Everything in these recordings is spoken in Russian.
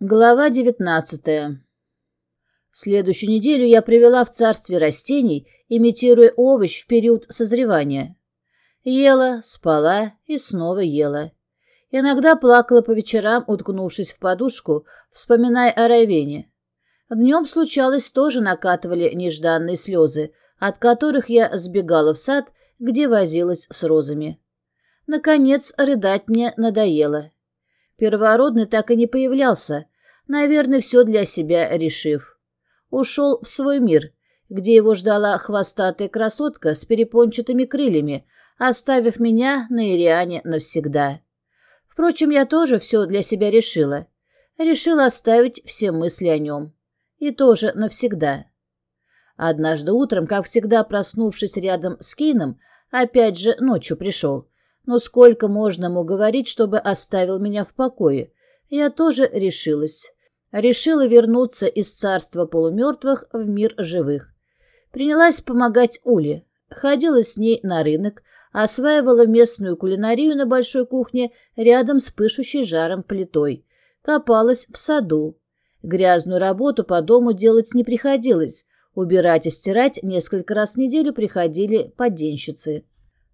Глава девятнадцатая. Следующую неделю я провела в царстве растений, имитируя овощ в период созревания. Ела, спала и снова ела. Иногда плакала по вечерам, уткнувшись в подушку, вспоминая о Райвене. Днем случалось тоже накатывали нежданные слезы, от которых я сбегала в сад, где возилась с розами. Наконец, рыдать мне надоело. Первородный так и не появлялся, наверное, все для себя решив. Ушел в свой мир, где его ждала хвостатая красотка с перепончатыми крыльями, оставив меня на Ириане навсегда. Впрочем, я тоже все для себя решила. Решила оставить все мысли о нем. И тоже навсегда. Однажды утром, как всегда проснувшись рядом с Кейном, опять же ночью пришел, но сколько можно ему говорить, чтобы оставил меня в покое? Я тоже решилась. Решила вернуться из царства полумертвых в мир живых. Принялась помогать Уле. Ходила с ней на рынок, осваивала местную кулинарию на большой кухне рядом с пышущей жаром плитой. Копалась в саду. Грязную работу по дому делать не приходилось. Убирать и стирать несколько раз в неделю приходили поденщицы.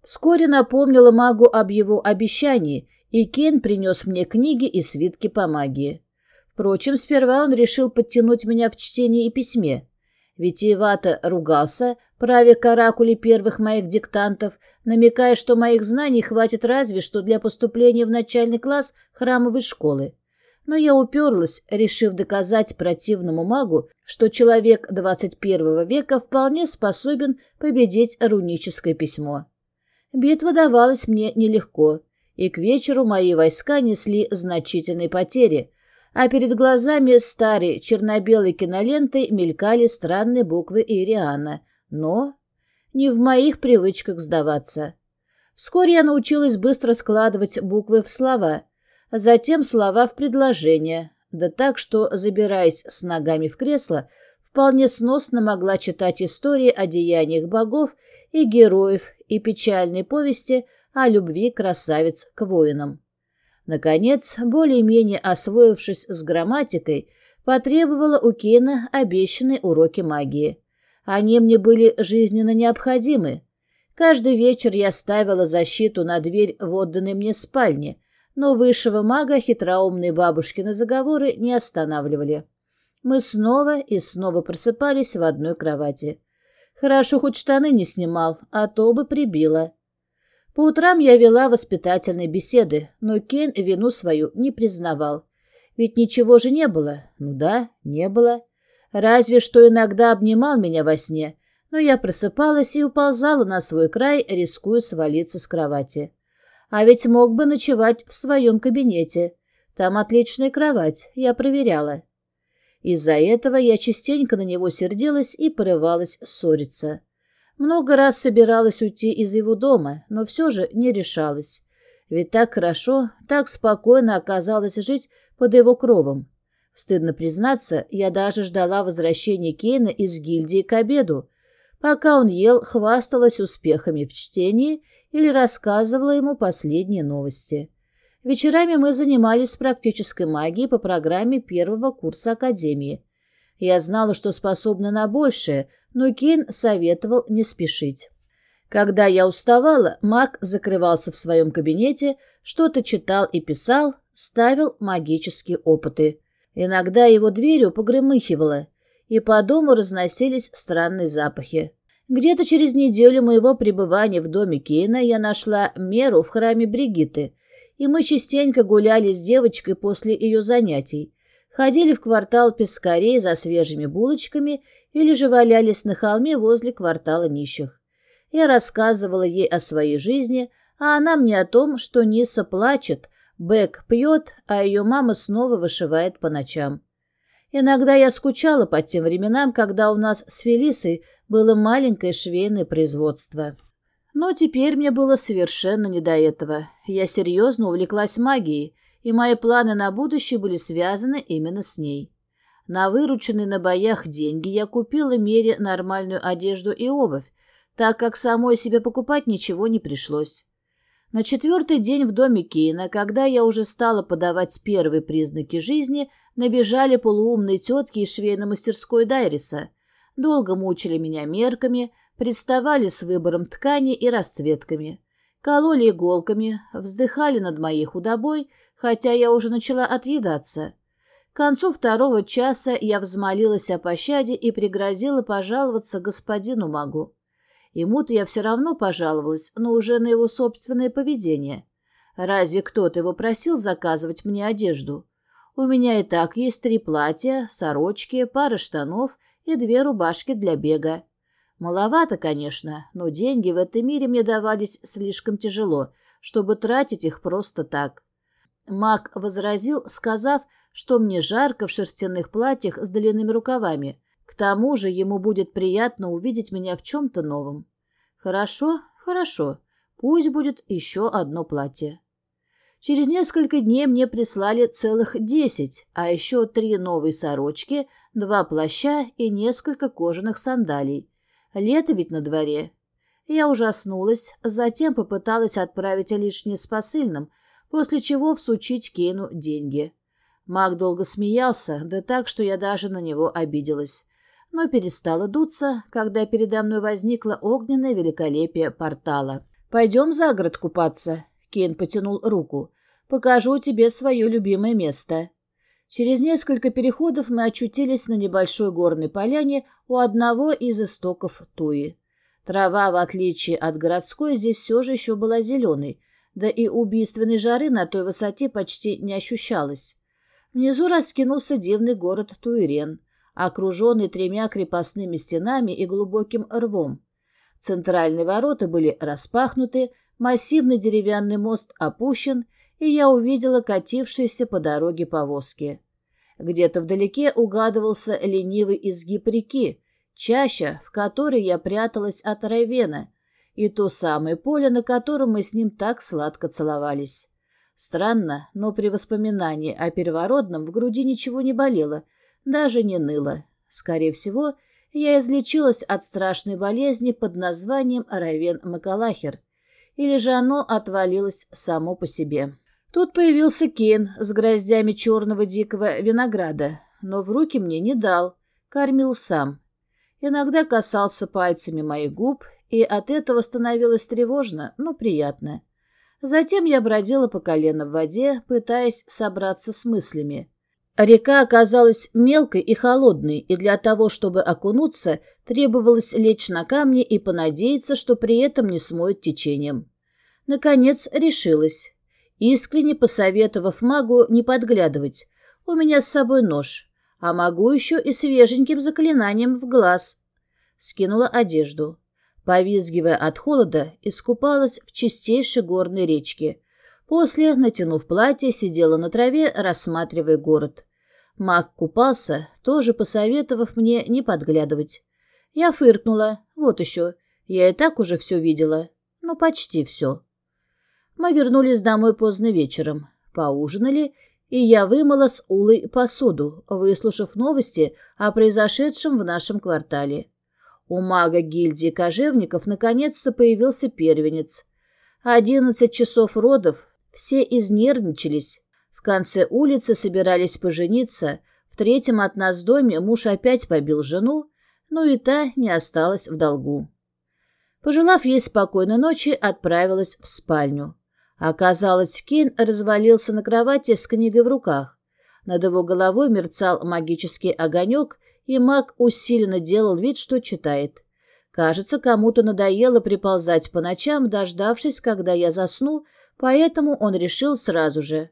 Вскоре напомнила магу об его обещании, и Кен принес мне книги и свитки по магии. Впрочем, сперва он решил подтянуть меня в чтении и письме. Витиевато ругался, правя каракули первых моих диктантов, намекая, что моих знаний хватит разве что для поступления в начальный класс храмовой школы. Но я уперлась, решив доказать противному магу, что человек 21 века вполне способен победить руническое письмо. Битва давалась мне нелегко, и к вечеру мои войска несли значительные потери, а перед глазами старой черно-белой киноленты мелькали странные буквы Ириана. Но не в моих привычках сдаваться. Вскоре я научилась быстро складывать буквы в слова, а затем слова в предложения, да так, что, забираясь с ногами в кресло, вполне сносно могла читать истории о деяниях богов и героев и печальные повести о любви красавиц к воинам. Наконец, более-менее освоившись с грамматикой, потребовала у Кена обещанные уроки магии. Они мне были жизненно необходимы. Каждый вечер я ставила защиту на дверь в отданной мне спальне, но высшего мага хитроумные бабушкины заговоры не останавливали. Мы снова и снова просыпались в одной кровати. Хорошо, хоть штаны не снимал, а то бы прибило. По утрам я вела воспитательные беседы, но Кен вину свою не признавал. Ведь ничего же не было. Ну да, не было. Разве что иногда обнимал меня во сне, но я просыпалась и уползала на свой край, рискуя свалиться с кровати. А ведь мог бы ночевать в своем кабинете. Там отличная кровать, я проверяла. Из-за этого я частенько на него сердилась и порывалась ссориться. Много раз собиралась уйти из его дома, но все же не решалась. Ведь так хорошо, так спокойно оказалось жить под его кровом. Стыдно признаться, я даже ждала возвращения Кейна из гильдии к обеду. Пока он ел, хвасталась успехами в чтении или рассказывала ему последние новости. Вечерами мы занимались практической магией по программе первого курса Академии. Я знала, что способна на большее, но Кейн советовал не спешить. Когда я уставала, маг закрывался в своем кабинете, что-то читал и писал, ставил магические опыты. Иногда его дверью погремыхивало, и по дому разносились странные запахи. Где-то через неделю моего пребывания в доме Кейна я нашла меру в храме Бригитты, и мы частенько гуляли с девочкой после ее занятий, ходили в квартал пескарей за свежими булочками или же валялись на холме возле квартала нищих. Я рассказывала ей о своей жизни, а она мне о том, что Ниса плачет, Бэк пьет, а ее мама снова вышивает по ночам. Иногда я скучала по тем временам, когда у нас с Фелисой было маленькое швейное производство. Но теперь мне было совершенно не до этого. Я серьезно увлеклась магией, и мои планы на будущее были связаны именно с ней. На вырученные на боях деньги я купила Мере нормальную одежду и обувь, так как самой себе покупать ничего не пришлось. На четвертый день в доме Кейна, когда я уже стала подавать первые признаки жизни, набежали полуумные тетки из швейной мастерской Дайриса. Долго мучили меня мерками, приставали с выбором ткани и расцветками. Кололи иголками, вздыхали над моей худобой, хотя я уже начала отъедаться. К концу второго часа я взмолилась о пощаде и пригрозила пожаловаться господину магу. Ему-то я все равно пожаловалась, но уже на его собственное поведение. Разве кто-то его просил заказывать мне одежду? У меня и так есть три платья, сорочки, пара штанов и две рубашки для бега. Маловато, конечно, но деньги в этом мире мне давались слишком тяжело, чтобы тратить их просто так. Мак возразил, сказав, что мне жарко в шерстяных платьях с длинными рукавами, к тому же ему будет приятно увидеть меня в чем-то новом. Хорошо, хорошо, пусть будет еще одно платье. Через несколько дней мне прислали целых десять, а еще три новые сорочки, два плаща и несколько кожаных сандалий. Лето ведь на дворе. Я ужаснулась, затем попыталась отправить лишнее с посыльным, после чего всучить Кейну деньги. Маг долго смеялся, да так, что я даже на него обиделась но перестала дуться, когда передо мной возникло огненное великолепие портала. «Пойдем за город купаться», — Кен потянул руку. «Покажу тебе свое любимое место». Через несколько переходов мы очутились на небольшой горной поляне у одного из истоков Туи. Трава, в отличие от городской, здесь все же еще была зеленой, да и убийственной жары на той высоте почти не ощущалось. Внизу раскинулся дивный город Туирен — окруженный тремя крепостными стенами и глубоким рвом. Центральные ворота были распахнуты, массивный деревянный мост опущен, и я увидела катившиеся по дороге повозки. Где-то вдалеке угадывался ленивый изгиб реки, чаща, в которой я пряталась от Райвена, и то самое поле, на котором мы с ним так сладко целовались. Странно, но при воспоминании о первородном в груди ничего не болело, даже не ныло. Скорее всего, я излечилась от страшной болезни под названием Равен Макалахер, или же оно отвалилось само по себе. Тут появился Кен с гроздями черного дикого винограда, но в руки мне не дал, кормил сам. Иногда касался пальцами моих губ, и от этого становилось тревожно, но приятно. Затем я бродила по колено в воде, пытаясь собраться с мыслями. Река оказалась мелкой и холодной, и для того, чтобы окунуться, требовалось лечь на камни и понадеяться, что при этом не смоет течением. Наконец решилась, искренне посоветовав магу не подглядывать. У меня с собой нож, а могу еще и свеженьким заклинанием в глаз. Скинула одежду. Повизгивая от холода, искупалась в чистейшей горной речке, После, натянув платье, сидела на траве, рассматривая город. Маг купался, тоже посоветовав мне не подглядывать. Я фыркнула. Вот еще. Я и так уже все видела. Ну, почти все. Мы вернулись домой поздно вечером. Поужинали, и я вымыла с Улой посуду, выслушав новости о произошедшем в нашем квартале. У мага гильдии кожевников наконец-то появился первенец. Одиннадцать часов родов, все изнервничались. В конце улицы собирались пожениться, в третьем от нас доме муж опять побил жену, но и та не осталась в долгу. Пожелав ей спокойной ночи, отправилась в спальню. Оказалось, Кейн развалился на кровати с книгой в руках. Над его головой мерцал магический огонек, и маг усиленно делал вид, что читает. Кажется, кому-то надоело приползать по ночам, дождавшись, когда я засну, поэтому он решил сразу же.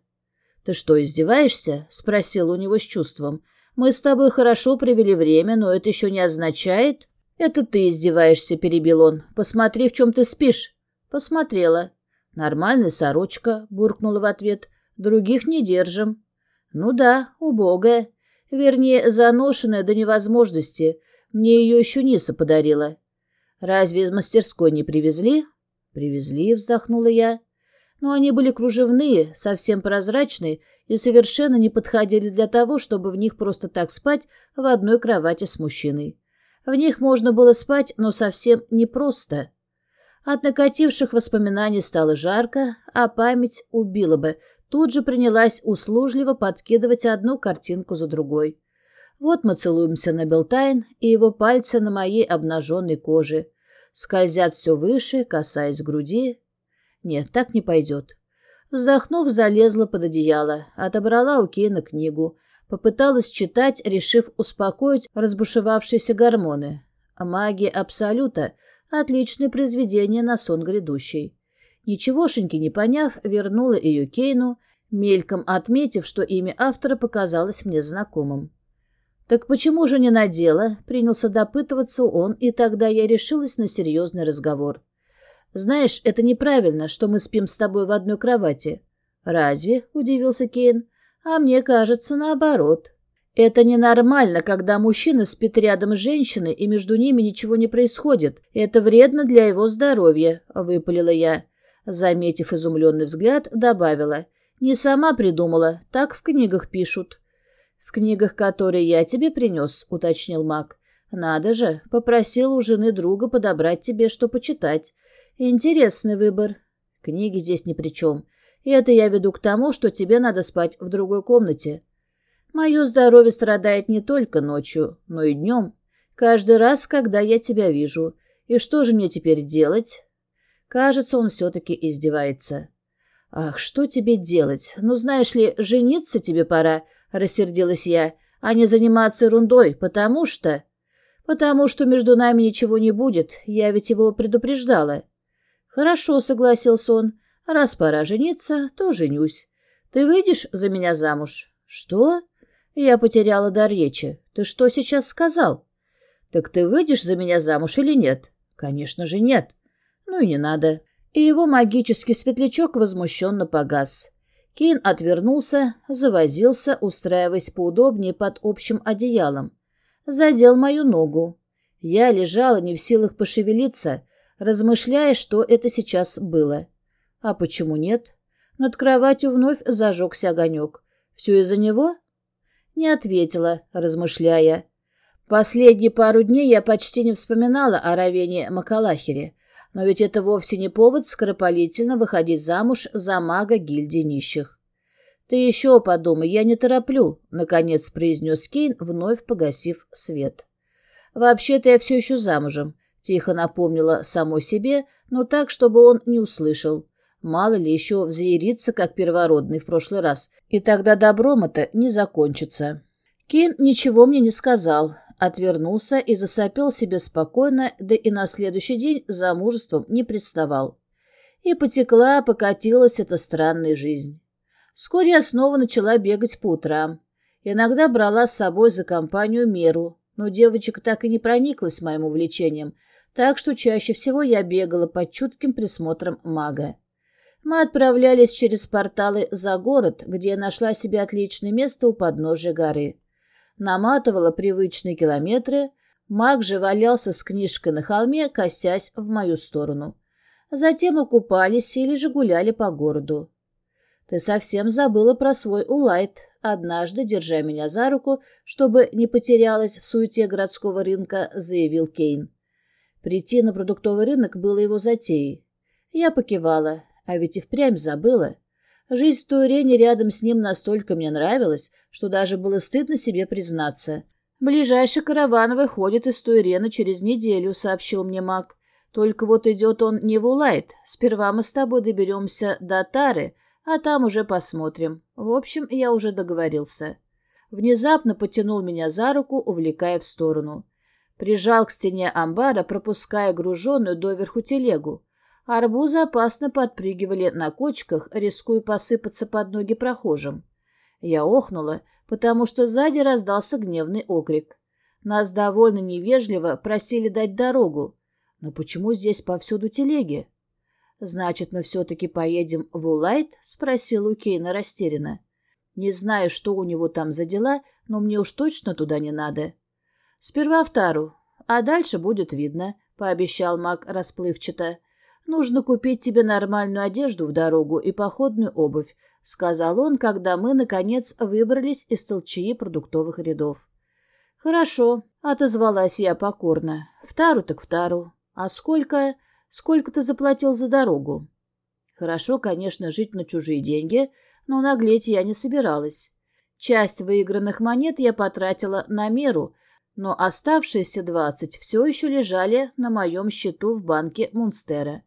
«Ты что, издеваешься?» — спросил у него с чувством. «Мы с тобой хорошо провели время, но это еще не означает...» «Это ты издеваешься», — перебил он. «Посмотри, в чем ты спишь». «Посмотрела». «Нормальная сорочка», — буркнула в ответ. «Других не держим». «Ну да, убогая. Вернее, заношенная до невозможности. Мне ее еще Ниса подарила». «Разве из мастерской не привезли?» «Привезли», — вздохнула я но они были кружевные, совсем прозрачные и совершенно не подходили для того, чтобы в них просто так спать в одной кровати с мужчиной. В них можно было спать, но совсем непросто. От накативших воспоминаний стало жарко, а память убила бы. Тут же принялась услужливо подкидывать одну картинку за другой. Вот мы целуемся на Белтайн, и его пальцы на моей обнаженной коже. Скользят все выше, касаясь груди. Нет, так не пойдет. Вздохнув, залезла под одеяло, отобрала у Кейна книгу. Попыталась читать, решив успокоить разбушевавшиеся гормоны. Магия Абсолюта — отличное произведение на сон грядущий. Ничегошеньки не поняв, вернула ее Кейну, мельком отметив, что имя автора показалось мне знакомым. «Так почему же не надела?» — принялся допытываться он, и тогда я решилась на серьезный разговор. «Знаешь, это неправильно, что мы спим с тобой в одной кровати». «Разве?» — удивился Кейн. «А мне кажется, наоборот». «Это ненормально, когда мужчина спит рядом с женщиной, и между ними ничего не происходит. Это вредно для его здоровья», — выпалила я. Заметив изумленный взгляд, добавила. «Не сама придумала, так в книгах пишут». «В книгах, которые я тебе принес», — уточнил маг. «Надо же, попросил у жены друга подобрать тебе, что почитать. Интересный выбор. Книги здесь ни при чем. И это я веду к тому, что тебе надо спать в другой комнате. Мое здоровье страдает не только ночью, но и днем. Каждый раз, когда я тебя вижу. И что же мне теперь делать? Кажется, он все-таки издевается. «Ах, что тебе делать? Ну, знаешь ли, жениться тебе пора», — рассердилась я, «а не заниматься ерундой, потому что...» «Потому что между нами ничего не будет, я ведь его предупреждала». «Хорошо», — согласился он. «Раз пора жениться, то женюсь. Ты выйдешь за меня замуж?» «Что?» Я потеряла дар речи. «Ты что сейчас сказал?» «Так ты выйдешь за меня замуж или нет?» «Конечно же нет». «Ну и не надо». И его магический светлячок возмущенно погас. Кейн отвернулся, завозился, устраиваясь поудобнее под общим одеялом. Задел мою ногу. Я лежала не в силах пошевелиться, размышляя, что это сейчас было. А почему нет? Над кроватью вновь зажегся огонек. Все из-за него? Не ответила, размышляя. Последние пару дней я почти не вспоминала о Равене Макалахере, но ведь это вовсе не повод скоропалительно выходить замуж за мага гильдии нищих. «Ты еще подумай, я не тороплю», — наконец произнес Кейн, вновь погасив свет. «Вообще-то я все еще замужем. Тихо напомнила самой себе, но так, чтобы он не услышал. Мало ли еще взъярится, как первородный в прошлый раз, и тогда добром это не закончится. Кин ничего мне не сказал, отвернулся и засопел себе спокойно, да и на следующий день замужеством не представал. И потекла, покатилась эта странная жизнь. Вскоре я снова начала бегать по утрам. Иногда брала с собой за компанию меру, но девочек так и не прониклась моим увлечением — так что чаще всего я бегала под чутким присмотром мага. Мы отправлялись через порталы за город, где я нашла себе отличное место у подножия горы. Наматывала привычные километры, маг же валялся с книжкой на холме, косясь в мою сторону. Затем окупались или же гуляли по городу. «Ты совсем забыла про свой улайт», однажды, держа меня за руку, чтобы не потерялась в суете городского рынка, заявил Кейн. Прийти на продуктовый рынок было его затеей. Я покивала, а ведь и впрямь забыла. Жизнь в Турене рядом с ним настолько мне нравилась, что даже было стыдно себе признаться. «Ближайший караван выходит из Туирена через неделю», — сообщил мне маг. «Только вот идет он не в Улайт. Сперва мы с тобой доберемся до Тары, а там уже посмотрим. В общем, я уже договорился». Внезапно потянул меня за руку, увлекая в сторону прижал к стене амбара, пропуская груженную доверху телегу. Арбузы опасно подпрыгивали на кочках, рискуя посыпаться под ноги прохожим. Я охнула, потому что сзади раздался гневный окрик. Нас довольно невежливо просили дать дорогу. Но почему здесь повсюду телеги? «Значит, мы все-таки поедем в Улайт?» — спросил у Кейна растерянно. «Не знаю, что у него там за дела, но мне уж точно туда не надо». «Сперва в Тару, а дальше будет видно», — пообещал маг расплывчато. «Нужно купить тебе нормальную одежду в дорогу и походную обувь», — сказал он, когда мы, наконец, выбрались из толчаи продуктовых рядов. «Хорошо», — отозвалась я покорно. «В тару так в тару. А сколько?» Сколько ты заплатил за дорогу? Хорошо, конечно, жить на чужие деньги, но наглеть я не собиралась. Часть выигранных монет я потратила на меру, но оставшиеся двадцать все еще лежали на моем счету в банке Мунстера.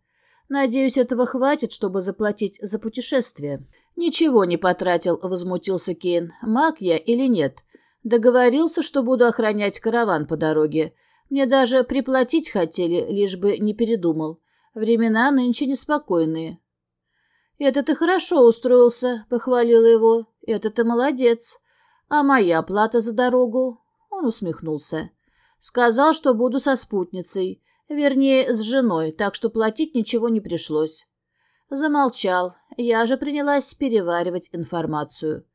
Надеюсь, этого хватит, чтобы заплатить за путешествие. Ничего не потратил, возмутился Кейн. Маг я или нет? Договорился, что буду охранять караван по дороге. Мне даже приплатить хотели, лишь бы не передумал. Времена нынче неспокойные. «Это ты хорошо устроился», — похвалила его. «Это ты молодец. А моя плата за дорогу?» Он усмехнулся. «Сказал, что буду со спутницей. Вернее, с женой, так что платить ничего не пришлось». Замолчал. Я же принялась переваривать информацию.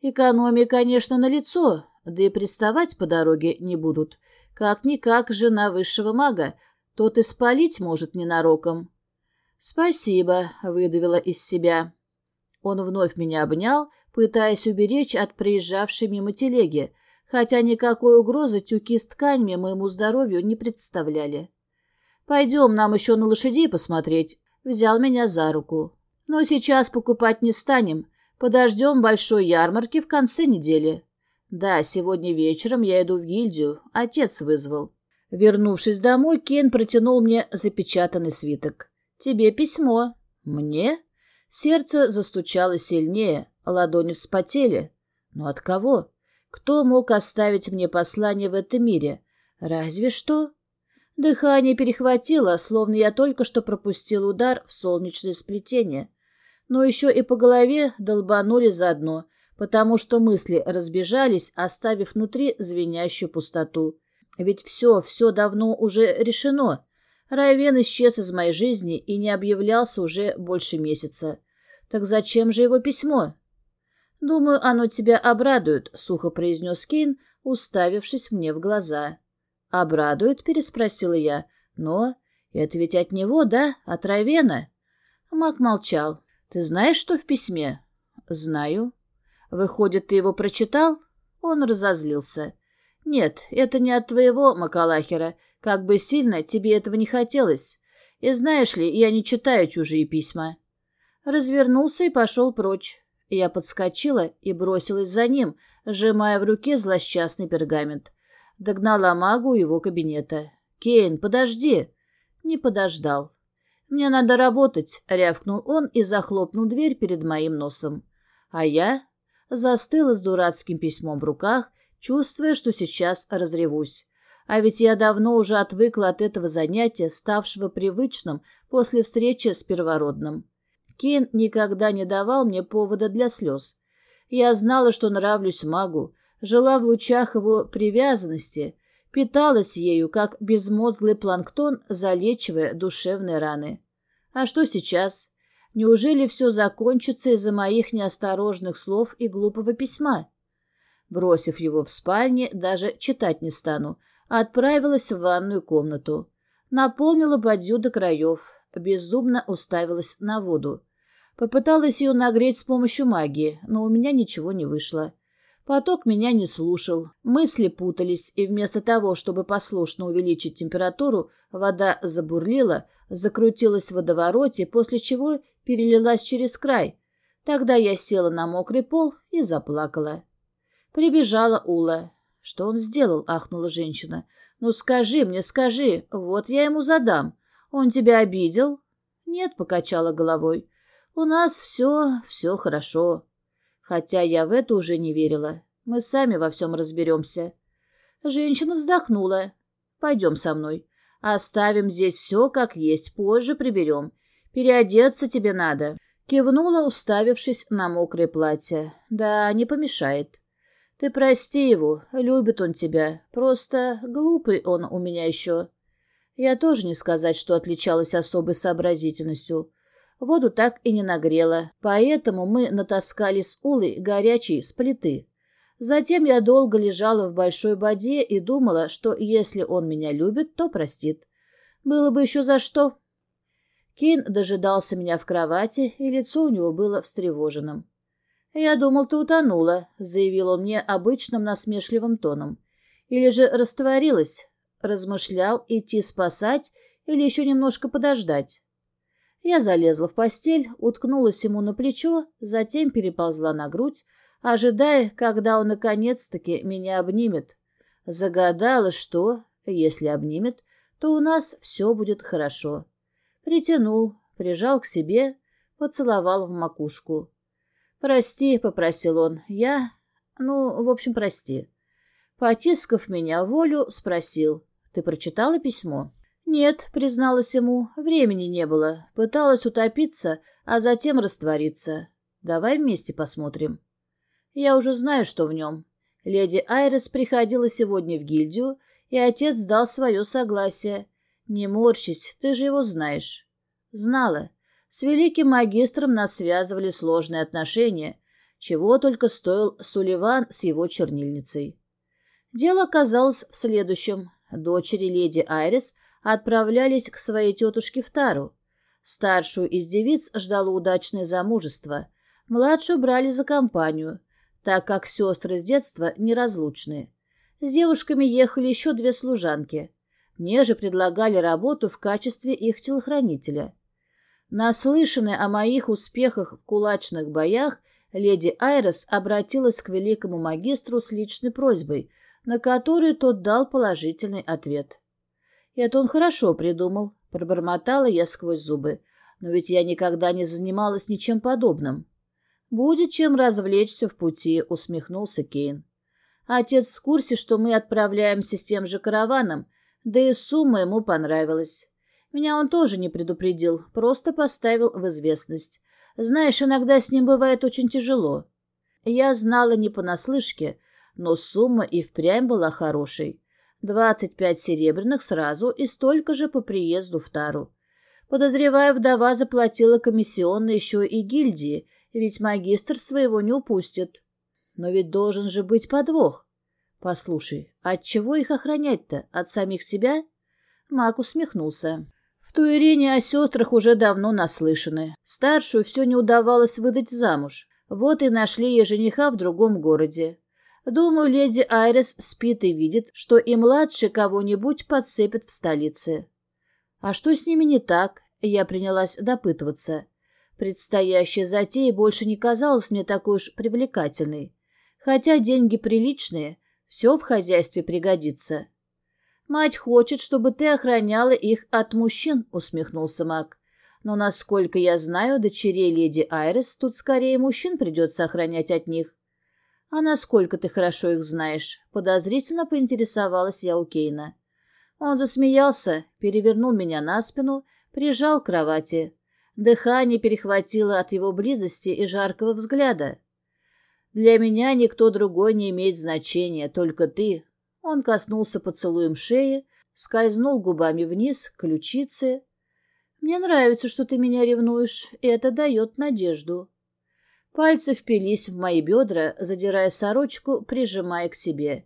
Экономия, конечно, налицо, да и приставать по дороге не будут. Как-никак жена высшего мага, тот и спалить может ненароком. «Спасибо», — выдавила из себя. Он вновь меня обнял, пытаясь уберечь от приезжавшей мимо телеги, хотя никакой угрозы тюки с тканями моему здоровью не представляли. «Пойдем, нам еще на лошадей посмотреть», — взял меня за руку. «Но сейчас покупать не станем, подождем большой ярмарки в конце недели». «Да, сегодня вечером я иду в гильдию, отец вызвал». Вернувшись домой, Кен протянул мне запечатанный свиток. «Тебе письмо». «Мне?» Сердце застучало сильнее, ладони вспотели. «Но от кого? Кто мог оставить мне послание в этом мире? Разве что...» Дыхание перехватило, словно я только что пропустил удар в солнечное сплетение. Но еще и по голове долбанули заодно, потому что мысли разбежались, оставив внутри звенящую пустоту. Ведь все, все давно уже решено. Райвен исчез из моей жизни и не объявлялся уже больше месяца. Так зачем же его письмо? «Думаю, оно тебя обрадует», — сухо произнес Кейн, уставившись мне в глаза. «Обрадует?» — переспросила я. «Но это ведь от него, да? От Райвена?» Мак молчал. «Ты знаешь, что в письме?» «Знаю». «Выходит, ты его прочитал?» Он разозлился. «Нет, это не от твоего, Макалахера. Как бы сильно тебе этого не хотелось. И знаешь ли, я не читаю чужие письма». Развернулся и пошел прочь. Я подскочила и бросилась за ним, сжимая в руке злосчастный пергамент. Догнала магу его кабинета. «Кейн, подожди!» Не подождал. «Мне надо работать», — рявкнул он и захлопнул дверь перед моим носом. А я застыла с дурацким письмом в руках чувствуя, что сейчас разревусь. А ведь я давно уже отвыкла от этого занятия, ставшего привычным после встречи с первородным. Кейн никогда не давал мне повода для слез. Я знала, что нравлюсь магу, жила в лучах его привязанности, питалась ею, как безмозглый планктон, залечивая душевные раны. А что сейчас? Неужели все закончится из-за моих неосторожных слов и глупого письма? Бросив его в спальне, даже читать не стану, отправилась в ванную комнату. Наполнила бадью до краев, бездумно уставилась на воду. Попыталась ее нагреть с помощью магии, но у меня ничего не вышло. Поток меня не слушал, мысли путались, и вместо того, чтобы послушно увеличить температуру, вода забурлила, закрутилась в водовороте, после чего перелилась через край. Тогда я села на мокрый пол и заплакала. Прибежала Ула. «Что он сделал?» — ахнула женщина. «Ну скажи мне, скажи, вот я ему задам. Он тебя обидел?» «Нет», — покачала головой. «У нас все, все хорошо». Хотя я в это уже не верила. Мы сами во всем разберемся. Женщина вздохнула. «Пойдем со мной. Оставим здесь все как есть, позже приберем. Переодеться тебе надо». Кивнула, уставившись на мокрое платье. «Да, не помешает». Ты прости его, любит он тебя. Просто глупый он у меня еще. Я тоже не сказать, что отличалась особой сообразительностью. Воду так и не нагрела, поэтому мы натаскали с Улой горячей с плиты. Затем я долго лежала в большой воде и думала, что если он меня любит, то простит. Было бы еще за что. Кейн дожидался меня в кровати, и лицо у него было встревоженным. «Я думал, ты утонула», — заявил он мне обычным насмешливым тоном. «Или же растворилась?» Размышлял, идти спасать Или еще немножко подождать? Я залезла в постель, уткнулась ему на плечо, затем переползла на грудь, ожидая, когда он наконец-таки меня обнимет. Загадала, что, если обнимет, то у нас все будет хорошо. Притянул, прижал к себе, поцеловал в макушку. «Прости», — попросил он, — «я... ну, в общем, прости». Потискав меня волю, спросил, «Ты прочитала письмо?» «Нет», — призналась ему, — «времени не было. Пыталась утопиться, а затем раствориться. Давай вместе посмотрим». Я уже знаю, что в нем. Леди Айрис приходила сегодня в гильдию, и отец дал свое согласие. Не морщись, ты же его знаешь. Знала. С великим магистром нас связывали сложные отношения, чего только стоил Сулливан с его чернильницей. Дело оказалось в следующем. Дочери леди Айрис отправлялись к своей тетушке в Тару. Старшую из девиц ждало удачное замужество. Младшую брали за компанию, так как сестры с детства неразлучны. С девушками ехали еще две служанки. Мне же предлагали работу в качестве их телохранителя. Наслышанная о моих успехах в кулачных боях, леди Айрес обратилась к великому магистру с личной просьбой, на которую тот дал положительный ответ. «Это он хорошо придумал», — пробормотала я сквозь зубы. «Но ведь я никогда не занималась ничем подобным». «Будет чем развлечься в пути», — усмехнулся Кейн. «Отец в курсе, что мы отправляемся с тем же караваном, да и сумма ему понравилась. Меня он тоже не предупредил, просто поставил в известность. Знаешь, иногда с ним бывает очень тяжело. Я знала не понаслышке, но сумма и впрямь была хорошей. Двадцать пять серебряных сразу и столько же по приезду в Тару. Подозревая, вдова заплатила комиссионно еще и гильдии, ведь магистр своего не упустит. Но ведь должен же быть подвох. Послушай, от чего их охранять-то? От самих себя? Мак усмехнулся. В Туирине о сестрах уже давно наслышаны. Старшую все не удавалось выдать замуж. Вот и нашли ей жениха в другом городе. Думаю, леди Айрис спит и видит, что и младший кого-нибудь подцепит в столице. А что с ними не так? Я принялась допытываться. Предстоящая затея больше не казалась мне такой уж привлекательной. Хотя деньги приличные, все в хозяйстве пригодится. «Мать хочет, чтобы ты охраняла их от мужчин», — усмехнулся Мак. «Но, насколько я знаю, дочерей леди Айрис тут скорее мужчин придется охранять от них». «А насколько ты хорошо их знаешь?» — подозрительно поинтересовалась я у Кейна. Он засмеялся, перевернул меня на спину, прижал к кровати. Дыхание перехватило от его близости и жаркого взгляда. «Для меня никто другой не имеет значения, только ты, он коснулся поцелуем шеи, скользнул губами вниз, к ключице. «Мне нравится, что ты меня ревнуешь, и это дает надежду». Пальцы впились в мои бедра, задирая сорочку, прижимая к себе.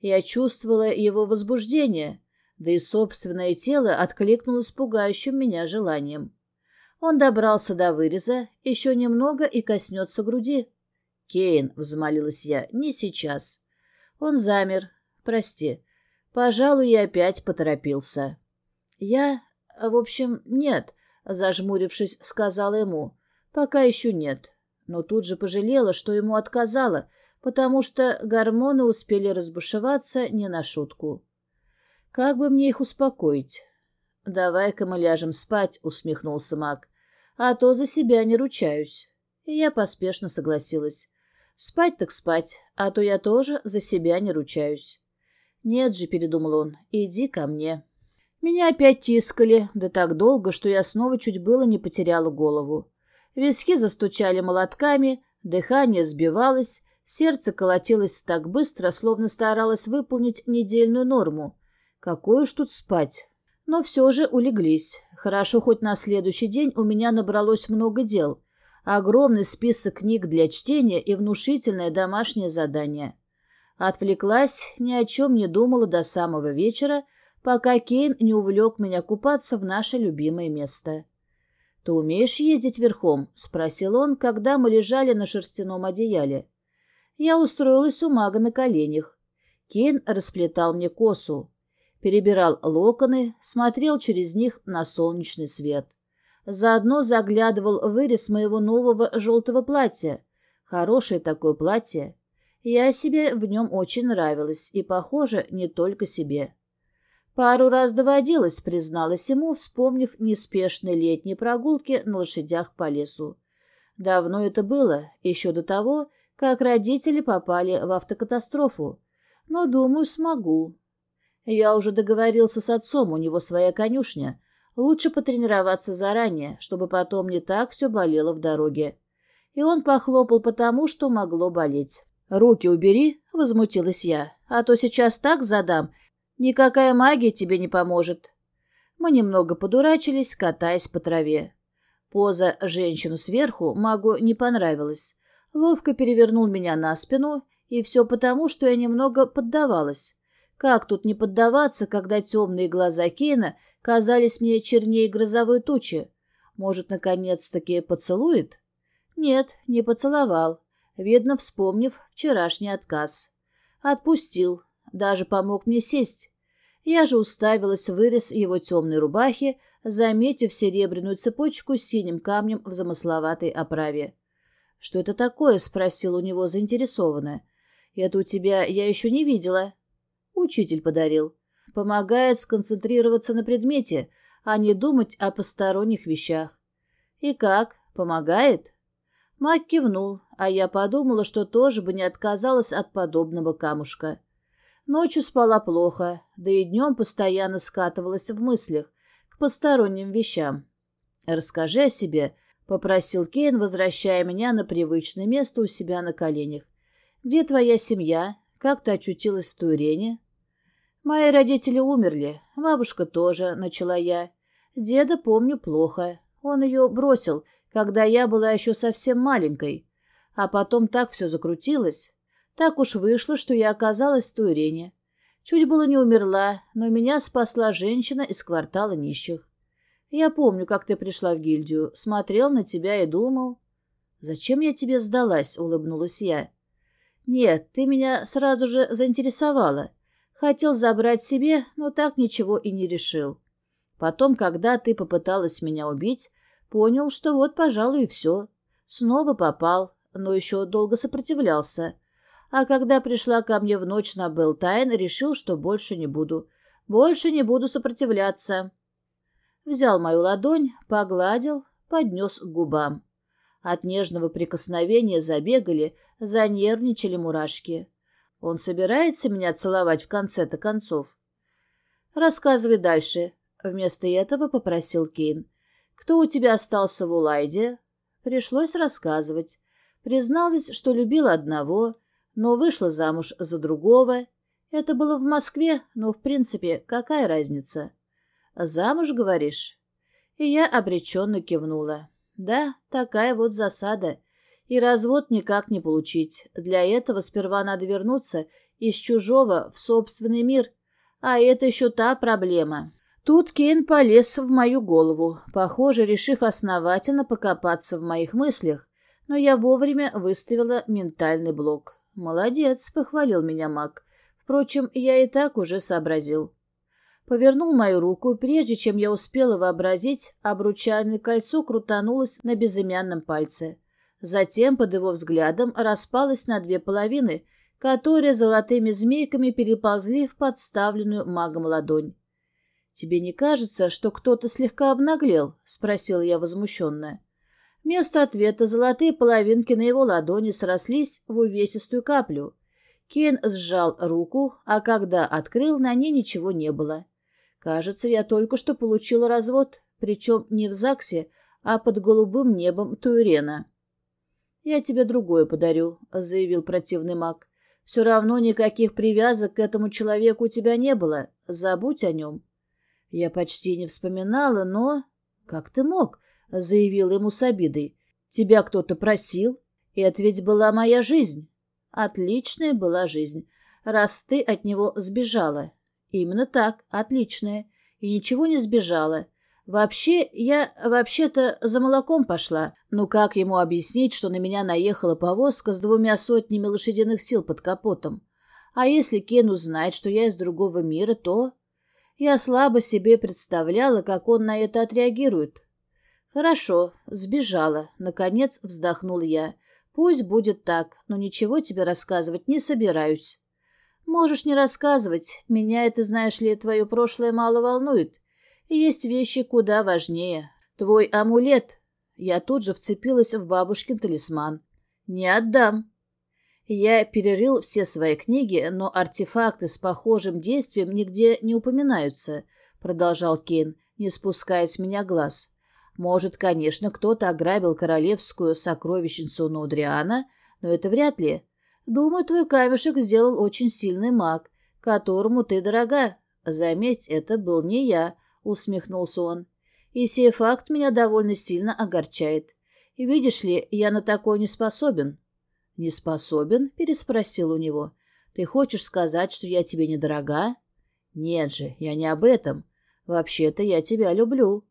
Я чувствовала его возбуждение, да и собственное тело откликнулось пугающим меня желанием. Он добрался до выреза, еще немного и коснется груди. «Кейн», — взмолилась я, — «не сейчас». Он замер, Прости. Пожалуй, я опять поторопился. Я... В общем, нет, зажмурившись, сказала ему. Пока еще нет. Но тут же пожалела, что ему отказала, потому что гормоны успели разбушеваться не на шутку. Как бы мне их успокоить? «Давай-ка мы ляжем спать», — усмехнулся маг. «А то за себя не ручаюсь». И я поспешно согласилась. «Спать так спать, а то я тоже за себя не ручаюсь». «Нет же», — передумал он, — «иди ко мне». Меня опять тискали, да так долго, что я снова чуть было не потеряла голову. Виски застучали молотками, дыхание сбивалось, сердце колотилось так быстро, словно старалось выполнить недельную норму. Какой уж тут спать. Но все же улеглись. Хорошо, хоть на следующий день у меня набралось много дел. Огромный список книг для чтения и внушительное домашнее задание. Отвлеклась, ни о чем не думала до самого вечера, пока Кейн не увлек меня купаться в наше любимое место. «Ты умеешь ездить верхом?» — спросил он, когда мы лежали на шерстяном одеяле. Я устроилась у мага на коленях. Кейн расплетал мне косу. Перебирал локоны, смотрел через них на солнечный свет. Заодно заглядывал в вырез моего нового желтого платья. Хорошее такое платье. Я себе в нем очень нравилась, и, похоже, не только себе. Пару раз доводилось, призналась ему, вспомнив неспешные летние прогулки на лошадях по лесу. Давно это было, еще до того, как родители попали в автокатастрофу. Но, думаю, смогу. Я уже договорился с отцом, у него своя конюшня. Лучше потренироваться заранее, чтобы потом не так все болело в дороге. И он похлопал по тому, что могло болеть. «Руки убери», — возмутилась я, — «а то сейчас так задам. Никакая магия тебе не поможет». Мы немного подурачились, катаясь по траве. Поза женщину сверху магу не понравилась. Ловко перевернул меня на спину, и все потому, что я немного поддавалась. Как тут не поддаваться, когда темные глаза Кейна казались мне чернее грозовой тучи? Может, наконец-таки поцелует? Нет, не поцеловал, видно, вспомнив вчерашний отказ. Отпустил, даже помог мне сесть. Я же уставилась в вырез его темной рубахи, заметив серебряную цепочку с синим камнем в замысловатой оправе. «Что это такое?» — спросил у него заинтересованно. «Это у тебя я еще не видела». Учитель подарил. Помогает сконцентрироваться на предмете, а не думать о посторонних вещах. И как? Помогает? Мак кивнул, а я подумала, что тоже бы не отказалась от подобного камушка. Ночью спала плохо, да и днем постоянно скатывалась в мыслях к посторонним вещам. «Расскажи о себе», — попросил Кейн, возвращая меня на привычное место у себя на коленях. «Где твоя семья? Как ты очутилась в Турене?» «Мои родители умерли, бабушка тоже», — начала я. «Деда помню плохо. Он ее бросил, когда я была еще совсем маленькой. А потом так все закрутилось. Так уж вышло, что я оказалась в Турене. Чуть было не умерла, но меня спасла женщина из квартала нищих. Я помню, как ты пришла в гильдию, смотрел на тебя и думал... «Зачем я тебе сдалась?» — улыбнулась я. «Нет, ты меня сразу же заинтересовала. Хотел забрать себе, но так ничего и не решил. Потом, когда ты попыталась меня убить, понял, что вот, пожалуй, и все. Снова попал, но еще долго сопротивлялся. А когда пришла ко мне в ночь на Белтайн, решил, что больше не буду. Больше не буду сопротивляться. Взял мою ладонь, погладил, поднес к губам. От нежного прикосновения забегали, занервничали мурашки. Он собирается меня целовать в конце-то концов? Рассказывай дальше. Вместо этого попросил Кейн. Кто у тебя остался в Улайде? Пришлось рассказывать. Призналась, что любила одного, но вышла замуж за другого. Это было в Москве, но, в принципе, какая разница? Замуж, говоришь? И я обреченно кивнула. Да, такая вот засада — и развод никак не получить. Для этого сперва надо вернуться из чужого в собственный мир. А это еще та проблема. Тут Кейн полез в мою голову, похоже, решив основательно покопаться в моих мыслях, но я вовремя выставила ментальный блок. «Молодец», — похвалил меня маг. Впрочем, я и так уже сообразил. Повернул мою руку, прежде чем я успела вообразить, обручальное кольцо крутанулось на безымянном пальце. Затем под его взглядом распалась на две половины, которые золотыми змейками переползли в подставленную магом ладонь. «Тебе не кажется, что кто-то слегка обнаглел?» — спросила я возмущенно. Вместо ответа золотые половинки на его ладони срослись в увесистую каплю. Кен сжал руку, а когда открыл, на ней ничего не было. Кажется, я только что получила развод, причем не в ЗАГСе, а под голубым небом Туирена. «Я тебе другое подарю», — заявил противный маг. «Все равно никаких привязок к этому человеку у тебя не было. Забудь о нем». Я почти не вспоминала, но... «Как ты мог?» — заявил ему с обидой. «Тебя кто-то просил, и это ведь была моя жизнь». «Отличная была жизнь, раз ты от него сбежала». «Именно так, отличная, и ничего не сбежала. Вообще, я вообще-то за молоком пошла. Ну как ему объяснить, что на меня наехала повозка с двумя сотнями лошадиных сил под капотом? А если Кен узнает, что я из другого мира, то... Я слабо себе представляла, как он на это отреагирует. «Хорошо, сбежала», — наконец вздохнул я. «Пусть будет так, но ничего тебе рассказывать не собираюсь». «Можешь не рассказывать. Меня это, знаешь ли, твое прошлое мало волнует. Есть вещи куда важнее. Твой амулет». Я тут же вцепилась в бабушкин талисман. «Не отдам». Я перерыл все свои книги, но артефакты с похожим действием нигде не упоминаются, продолжал Кейн, не спуская с меня глаз. Может, конечно, кто-то ограбил королевскую сокровищницу Нудриана, но это вряд ли. Думаю, твой камешек сделал очень сильный маг, которому ты дорога. Заметь, это был не я, усмехнулся он. И сей факт меня довольно сильно огорчает. И видишь ли, я на такое не способен. Не способен? переспросил у него. Ты хочешь сказать, что я тебе недорога? Нет же, я не об этом. Вообще-то я тебя люблю.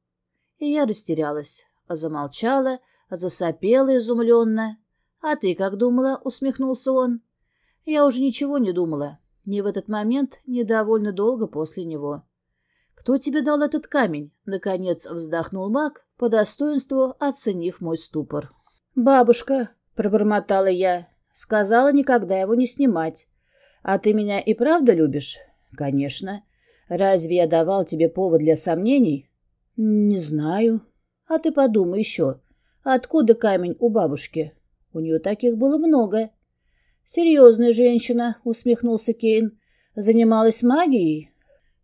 И я растерялась, замолчала, засопела изумленно. «А ты как думала?» — усмехнулся он. Я уже ничего не думала. Ни в этот момент, ни довольно долго после него. «Кто тебе дал этот камень?» — наконец вздохнул маг, по достоинству оценив мой ступор. «Бабушка», — пробормотала я, — сказала никогда его не снимать. «А ты меня и правда любишь?» «Конечно. Разве я давал тебе повод для сомнений?» «Не знаю. А ты подумай еще. Откуда камень у бабушки?» У нее таких было много. «Серьезная женщина», — усмехнулся Кейн. «Занималась магией?»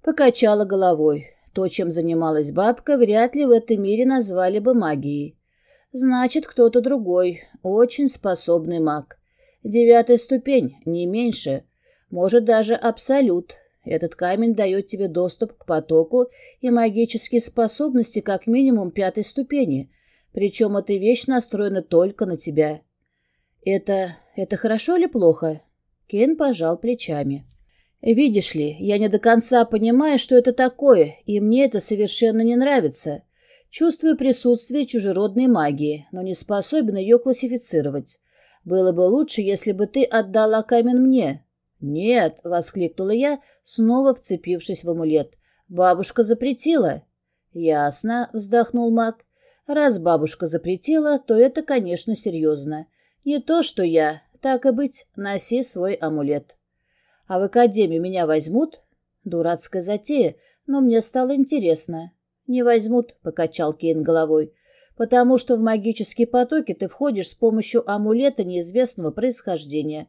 Покачала головой. То, чем занималась бабка, вряд ли в этом мире назвали бы магией. Значит, кто-то другой, очень способный маг. Девятая ступень, не меньше. Может, даже абсолют. Этот камень дает тебе доступ к потоку и магические способности как минимум пятой ступени. Причем эта вещь настроена только на тебя. «Это... это хорошо или плохо?» Кен пожал плечами. «Видишь ли, я не до конца понимаю, что это такое, и мне это совершенно не нравится. Чувствую присутствие чужеродной магии, но не способен ее классифицировать. Было бы лучше, если бы ты отдала камень мне». «Нет», — воскликнула я, снова вцепившись в амулет. «Бабушка запретила». «Ясно», — вздохнул маг. «Раз бабушка запретила, то это, конечно, серьезно. Не то, что я. Так и быть, носи свой амулет. А в академию меня возьмут? Дурацкая затея, но мне стало интересно. Не возьмут, покачал Кейн головой, потому что в магические потоки ты входишь с помощью амулета неизвестного происхождения.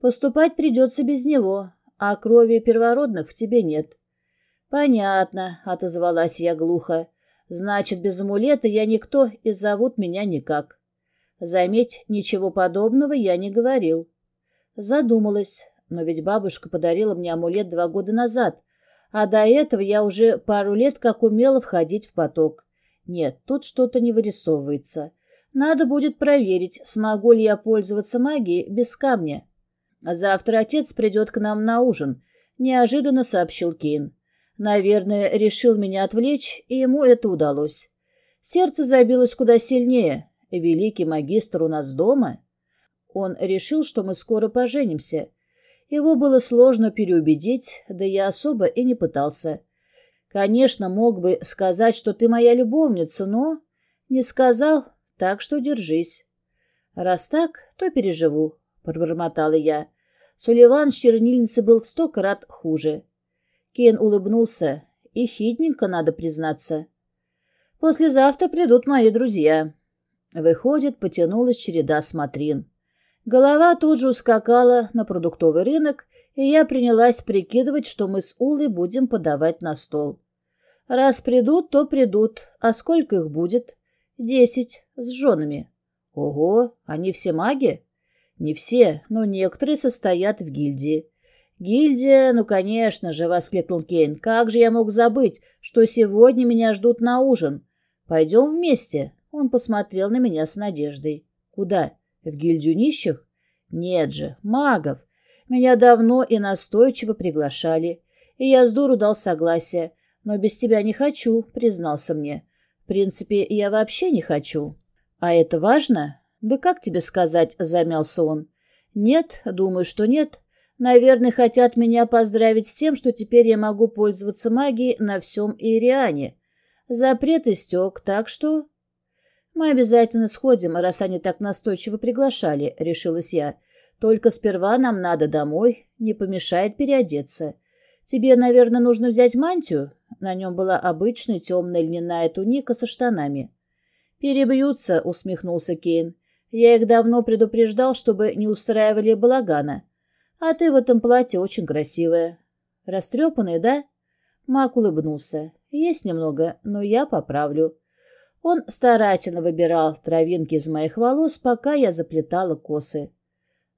Поступать придется без него, а крови первородных в тебе нет. Понятно, отозвалась я глухо. Значит, без амулета я никто и зовут меня никак. Заметь, ничего подобного я не говорил. Задумалась, но ведь бабушка подарила мне амулет два года назад, а до этого я уже пару лет как умела входить в поток. Нет, тут что-то не вырисовывается. Надо будет проверить, смогу ли я пользоваться магией без камня. Завтра отец придет к нам на ужин, неожиданно сообщил Кейн. Наверное, решил меня отвлечь, и ему это удалось. Сердце забилось куда сильнее, великий магистр у нас дома? Он решил, что мы скоро поженимся. Его было сложно переубедить, да я особо и не пытался. Конечно, мог бы сказать, что ты моя любовница, но... Не сказал, так что держись. Раз так, то переживу, — пробормотала я. Сулливан с чернильницы был в сто крат хуже. Кен улыбнулся, и хитненько, надо признаться. Послезавтра придут мои друзья. Выходит, потянулась череда смотрин. Голова тут же ускакала на продуктовый рынок, и я принялась прикидывать, что мы с Улой будем подавать на стол. Раз придут, то придут. А сколько их будет? Десять. С женами. Ого, они все маги? Не все, но некоторые состоят в гильдии. «Гильдия, ну, конечно же», — воскликнул Кейн. «Как же я мог забыть, что сегодня меня ждут на ужин? Пойдем вместе?» Он посмотрел на меня с надеждой. «Куда? В гильдию нищих?» «Нет же, магов. Меня давно и настойчиво приглашали. И я с дуру дал согласие. Но без тебя не хочу», — признался мне. «В принципе, я вообще не хочу». «А это важно?» «Да как тебе сказать?» — замялся он. «Нет, думаю, что нет. Наверное, хотят меня поздравить с тем, что теперь я могу пользоваться магией на всем Ириане. Запрет истек, так что... Мы обязательно сходим, раз они так настойчиво приглашали, решилась я. Только сперва нам надо домой, не помешает переодеться. Тебе, наверное, нужно взять мантию? На нем была обычная темная льняная туника со штанами. «Перебьются», — усмехнулся Кейн. «Я их давно предупреждал, чтобы не устраивали балагана. А ты в этом платье очень красивая». «Растрепанная, да?» Мак улыбнулся. «Есть немного, но я поправлю». Он старательно выбирал травинки из моих волос, пока я заплетала косы.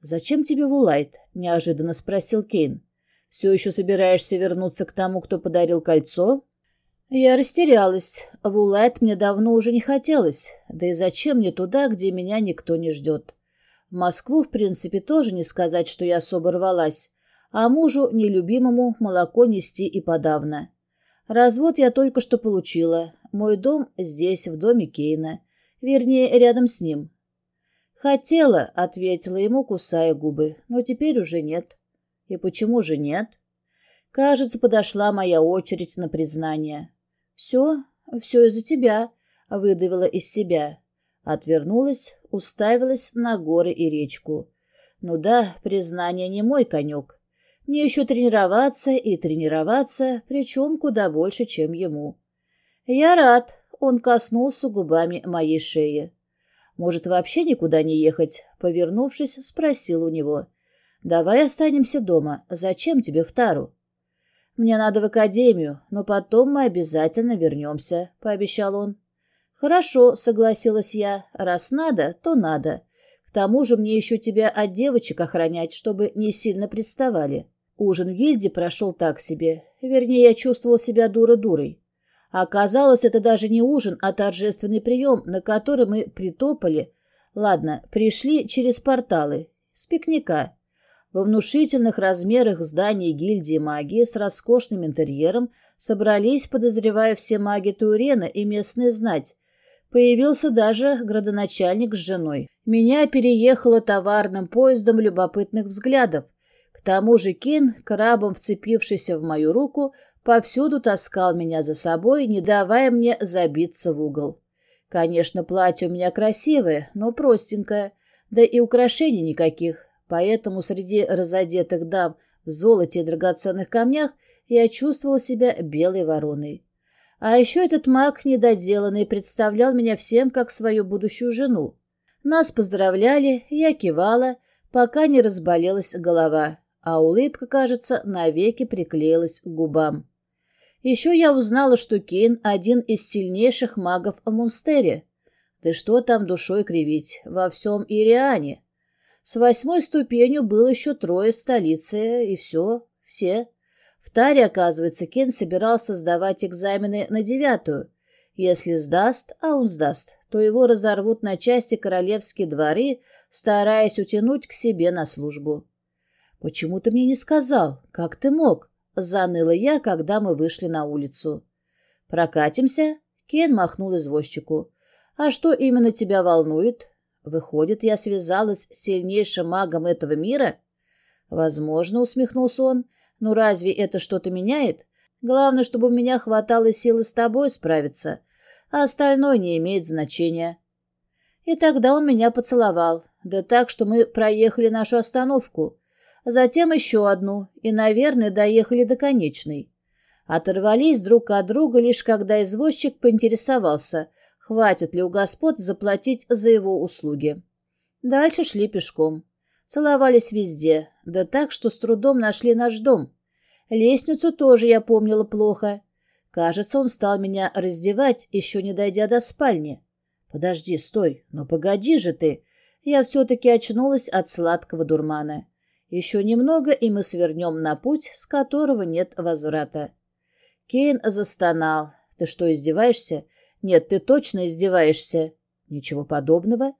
«Зачем тебе Вулайт?» — неожиданно спросил Кейн. «Все еще собираешься вернуться к тому, кто подарил кольцо?» Я растерялась. В Улайт мне давно уже не хотелось. Да и зачем мне туда, где меня никто не ждет? В Москву, в принципе, тоже не сказать, что я особо рвалась. А мужу, нелюбимому, молоко нести и подавно. Развод я только что получила. Мой дом здесь, в доме Кейна. Вернее, рядом с ним. «Хотела», — ответила ему, кусая губы, — «но теперь уже нет». «И почему же нет?» Кажется, подошла моя очередь на признание. «Все, все из-за тебя», — выдавила из себя. Отвернулась, уставилась на горы и речку. «Ну да, признание не мой конек. Мне еще тренироваться и тренироваться, причем куда больше, чем ему». «Я рад», — он коснулся губами моей шеи. «Может, вообще никуда не ехать?» — повернувшись, спросил у него. «Давай останемся дома. Зачем тебе в Тару?» «Мне надо в академию, но потом мы обязательно вернемся», — пообещал он. «Хорошо», — согласилась я. «Раз надо, то надо. К тому же мне еще тебя от девочек охранять, чтобы не сильно приставали». Ужин в гильдии прошел так себе. Вернее, я чувствовал себя дура-дурой. оказалось, это даже не ужин, а торжественный прием, на который мы притопали. Ладно, пришли через порталы. С пикника. Во внушительных размерах здания гильдии магии с роскошным интерьером собрались, подозревая все маги Турена и местные знать. Появился даже градоначальник с женой. Меня переехало товарным поездом любопытных взглядов. К тому же Кин, крабом вцепившийся в мою руку, повсюду таскал меня за собой, не давая мне забиться в угол. Конечно, платье у меня красивое, но простенькое, да и украшений никаких, Поэтому среди разодетых дам в золоте и драгоценных камнях я чувствовала себя белой вороной. А еще этот маг недоделанный представлял меня всем как свою будущую жену. Нас поздравляли, я кивала, пока не разболелась голова, а улыбка, кажется, навеки приклеилась к губам. Еще я узнала, что Кейн — один из сильнейших магов в Мунстере. Да что там душой кривить, во всем Ириане. С восьмой ступенью было еще трое в столице, и все, все. В Таре, оказывается, Кен собирался сдавать экзамены на девятую. Если сдаст, а он сдаст, то его разорвут на части королевские дворы, стараясь утянуть к себе на службу. «Почему ты мне не сказал? Как ты мог?» — заныла я, когда мы вышли на улицу. «Прокатимся?» — Кен махнул извозчику. «А что именно тебя волнует?» Выходит, я связалась с сильнейшим магом этого мира? Возможно, усмехнулся он. Ну разве это что-то меняет? Главное, чтобы у меня хватало силы с тобой справиться, а остальное не имеет значения. И тогда он меня поцеловал, да так, что мы проехали нашу остановку. Затем еще одну, и, наверное, доехали до конечной. Оторвались друг от друга, лишь когда извозчик поинтересовался — хватит ли у господ заплатить за его услуги. Дальше шли пешком. Целовались везде, да так, что с трудом нашли наш дом. Лестницу тоже я помнила плохо. Кажется, он стал меня раздевать, еще не дойдя до спальни. Подожди, стой, ну погоди же ты. Я все-таки очнулась от сладкого дурмана. Еще немного, и мы свернем на путь, с которого нет возврата. Кейн застонал. Ты что, издеваешься? Нет, ты точно издеваешься. Ничего подобного.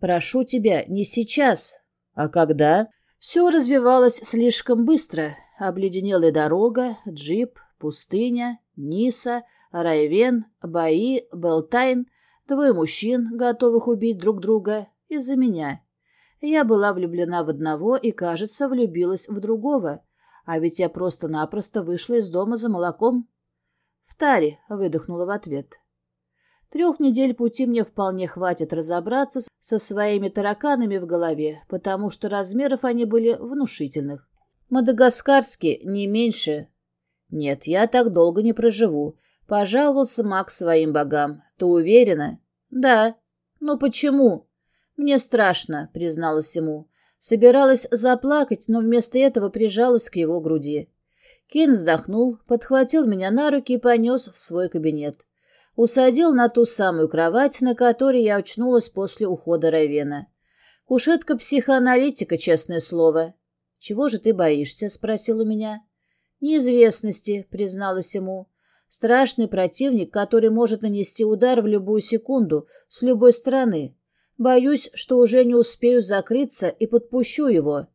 Прошу тебя, не сейчас. А когда? Все развивалось слишком быстро. Обледенелая дорога, джип, пустыня, Ниса, Райвен, бои, Белтайн, двое мужчин, готовых убить друг друга из-за меня. Я была влюблена в одного и, кажется, влюбилась в другого. А ведь я просто-напросто вышла из дома за молоком. В таре выдохнула в ответ. Трех недель пути мне вполне хватит разобраться со своими тараканами в голове, потому что размеров они были внушительных. Мадагаскарские не меньше. Нет, я так долго не проживу. Пожаловался Макс своим богам. Ты уверена? Да. Но почему? Мне страшно, призналась ему. Собиралась заплакать, но вместо этого прижалась к его груди. Кен вздохнул, подхватил меня на руки и понес в свой кабинет. Усадил на ту самую кровать, на которой я очнулась после ухода Равена. Кушетка психоаналитика, честное слово. «Чего же ты боишься?» — спросил у меня. «Неизвестности», — призналась ему. «Страшный противник, который может нанести удар в любую секунду, с любой стороны. Боюсь, что уже не успею закрыться и подпущу его».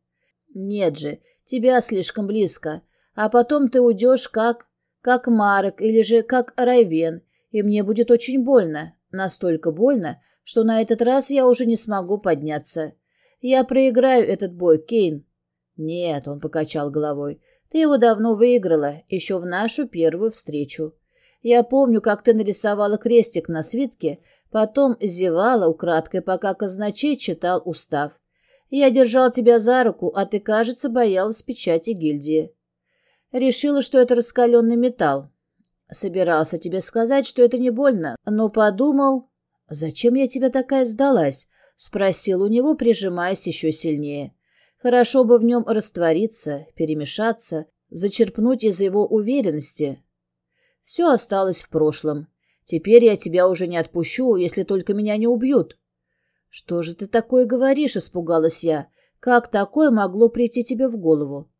«Нет же, тебя слишком близко. А потом ты уйдешь как... как Марек или же как Райвен, и мне будет очень больно. Настолько больно, что на этот раз я уже не смогу подняться. Я проиграю этот бой, Кейн. Нет, он покачал головой. Ты его давно выиграла, еще в нашу первую встречу. Я помню, как ты нарисовала крестик на свитке, потом зевала украдкой, пока казначей читал устав. Я держал тебя за руку, а ты, кажется, боялась печати гильдии. Решила, что это раскаленный металл. Собирался тебе сказать, что это не больно, но подумал... «Зачем я тебе такая сдалась?» — спросил у него, прижимаясь еще сильнее. «Хорошо бы в нем раствориться, перемешаться, зачерпнуть из его уверенности. Все осталось в прошлом. Теперь я тебя уже не отпущу, если только меня не убьют». «Что же ты такое говоришь?» — испугалась я. «Как такое могло прийти тебе в голову?»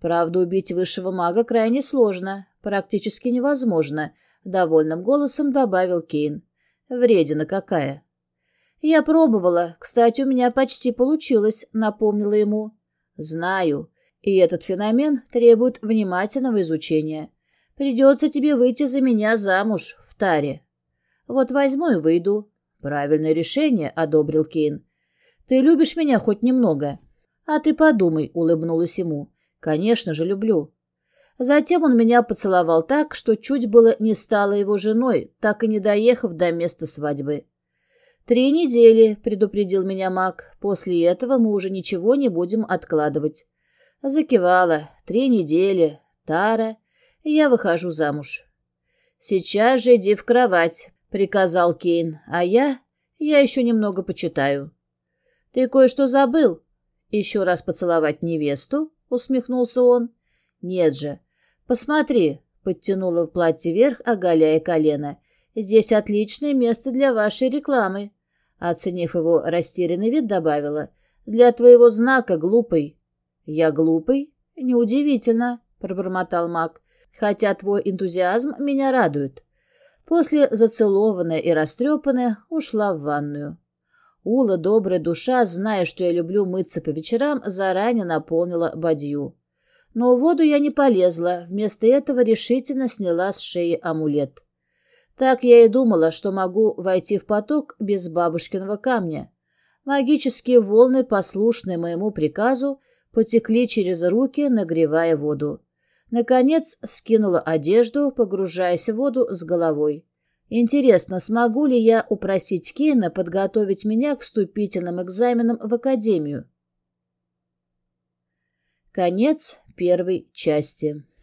«Правда, убить высшего мага крайне сложно, практически невозможно», — довольным голосом добавил Кейн. «Вредина какая». «Я пробовала. Кстати, у меня почти получилось», — напомнила ему. «Знаю. И этот феномен требует внимательного изучения. Придется тебе выйти за меня замуж в таре». «Вот возьму и выйду». «Правильное решение», — одобрил Кейн. «Ты любишь меня хоть немного?» «А ты подумай», — улыбнулась ему. Конечно же, люблю. Затем он меня поцеловал так, что чуть было не стала его женой, так и не доехав до места свадьбы. «Три недели», — предупредил меня маг. «После этого мы уже ничего не будем откладывать». Закивала. «Три недели. Тара. Я выхожу замуж». «Сейчас же иди в кровать», — приказал Кейн. «А я? Я еще немного почитаю». «Ты кое-что забыл?» «Еще раз поцеловать невесту?» — усмехнулся он. «Нет же. Посмотри», — подтянула платье вверх, оголяя колено. «Здесь отличное место для вашей рекламы». Оценив его растерянный вид, добавила. «Для твоего знака, глупый». «Я глупый?» «Неудивительно», — пробормотал маг. «Хотя твой энтузиазм меня радует». После зацелованная и растрепанная ушла в ванную. Ула, добрая душа, зная, что я люблю мыться по вечерам, заранее наполнила бадью. Но в воду я не полезла, вместо этого решительно сняла с шеи амулет. Так я и думала, что могу войти в поток без бабушкиного камня. Магические волны, послушные моему приказу, потекли через руки, нагревая воду. Наконец скинула одежду, погружаясь в воду с головой. Интересно, смогу ли я упросить Кейна подготовить меня к вступительным экзаменам в академию? Конец первой части.